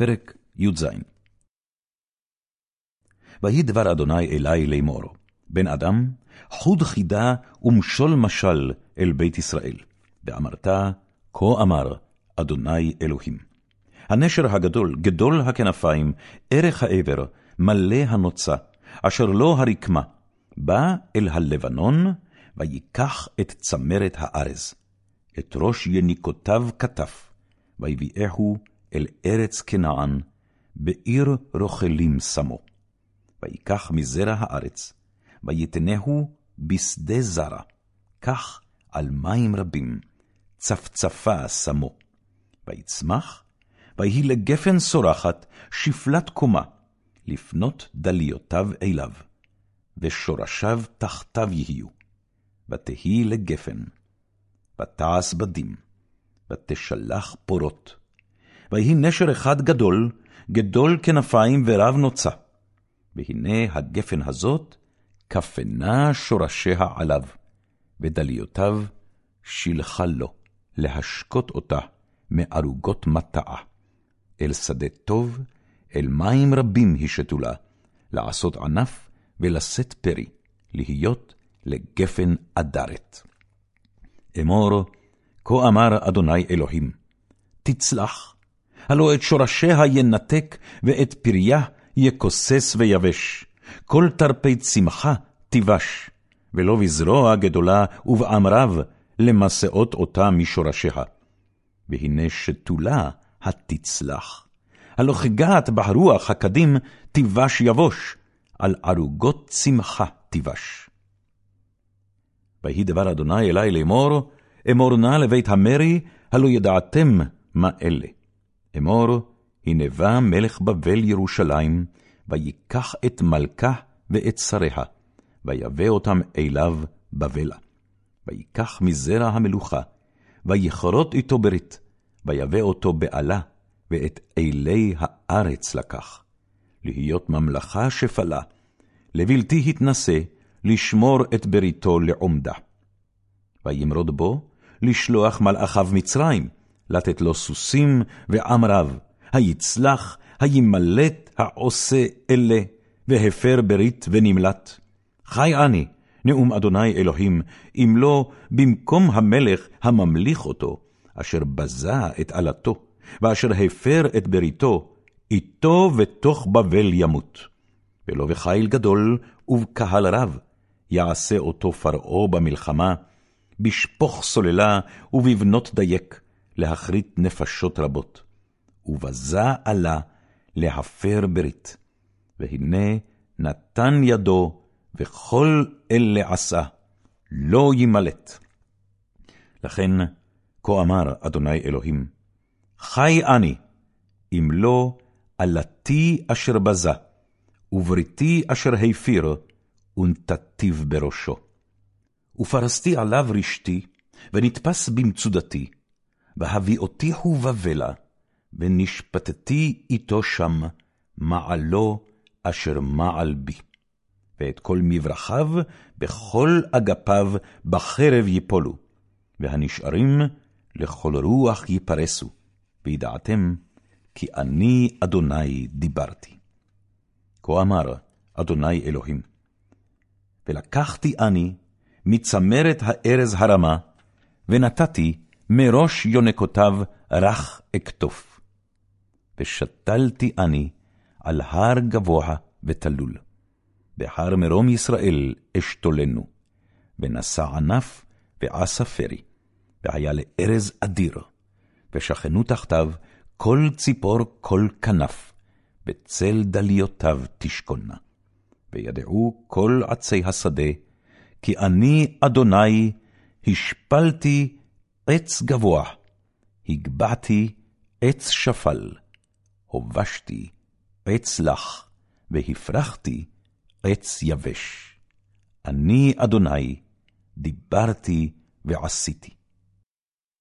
פרק י"ז ויהי דבר אדוני אלי לאמור, בן אדם, חוד חידה ומשול משל אל בית ישראל. ואמרת, כה אמר אדוני אלוהים. הנשר הגדול, גדול הכנפיים, ערך העבר, מלא הנוצה, אשר לא הרקמה, בא אל הלבנון, ויקח את צמרת הארז, את ראש יניקותיו כתף, ויביאהו אל ארץ כנען, בעיר רוכלים שמו. ויקח מזרע הארץ, ויתנהו בשדה זרע, כך על מים רבים, צפצפה שמו. ויצמח, ויהי לגפן סורחת, שפלת קומה, לפנות דליותיו אליו, ושורשיו תחתיו יהיו. ותהי לגפן, ותעש בדים, ותשלח פורות. ויהי נשר אחד גדול, גדול כנפיים ורב נוצה. והנה הגפן הזאת, כפנה שורשיה עליו, ודליותיו שילחה לו, להשקות אותה מערוגות מטעה. אל שדה טוב, אל מים רבים השתו לה, לעשות ענף ולשאת פרי, להיות לגפן אדרת. אמור, כה אמר אדוני אלוהים, תצלח, הלא את שורשיה ינתק, ואת פריה יכוסס ויבש. כל תרפי צמחה תיבש, ולא בזרוע גדולה ובעם רב, למסעות אותה משורשיה. והנה שתולה התצלח. הלא כגעת ברוח הקדים תיבש יבוש, על ערוגות צמחה תיבש. ויהי דבר אדוני אלי לאמור, אמור נא לבית המרי, הלא ידעתם מה אלה. אמור, הנה בא מלך בבל ירושלים, ויקח את מלכה ואת שריה, ויבא אותם אליו בבלה. ויקח מזרע המלוכה, ויכרות איתו ברית, ויבא אותו בעלה, ואת אלי הארץ לקח. להיות ממלכה שפלה, לבלתי התנשא, לשמור את בריתו לעומדה. וימרוד בו, לשלוח מלאכיו מצרים, לתת לו סוסים ועם רב, היצלח, הימלט העושה אלה, והפר ברית ונמלט. חי אני, נאום אדוני אלוהים, אם לא במקום המלך הממליך אותו, אשר בזה את עלתו, ואשר הפר את בריתו, איתו בתוך בבל ימות. ולא בחיל גדול ובקהל רב, יעשה אותו פרעה במלחמה, בשפוך סוללה ובבנות דייק, להכרית נפשות רבות. ובזה עלה להפר ברית. והנה נתן ידו, וכל אלה עשה, לא ימלט. לכן, כה אמר אדוני אלוהים, חי אני, אם לא עלתי אשר בזה, ובריתי אשר הפיר, ונתתיו בראשו. ופרסתי עליו רשתי, ונתפס במצודתי, והביאותיהו בבלה, ונשפטתי איתו שם, מעלו אשר מעל בי. ואת כל מברכיו, בכל אגפיו, בחרב יפולו, והנשארים לכל רוח יפרסו, וידעתם כי אני אדוני דיברתי. כה אמר אדוני אלוהים, ולקחתי אני מצמרת הארז הרמה, ונתתי מראש יונקותיו רך אקטוף. ושתלתי אני על הר גבוה ותלול. בהר מרום ישראל אשתולנו, ונשא ענף ועשה פרי, והיה לארז אדיר, ושכנו תחתיו כל ציפור כל כנף, בצל דליותיו תשכונה. וידעו כל עצי השדה, כי אני, אדוני, השפלתי עץ גבוה, הגבעתי עץ שפל, הובשתי עץ לח, והפרחתי עץ יבש. אני, אדוני, דיברתי ועשיתי.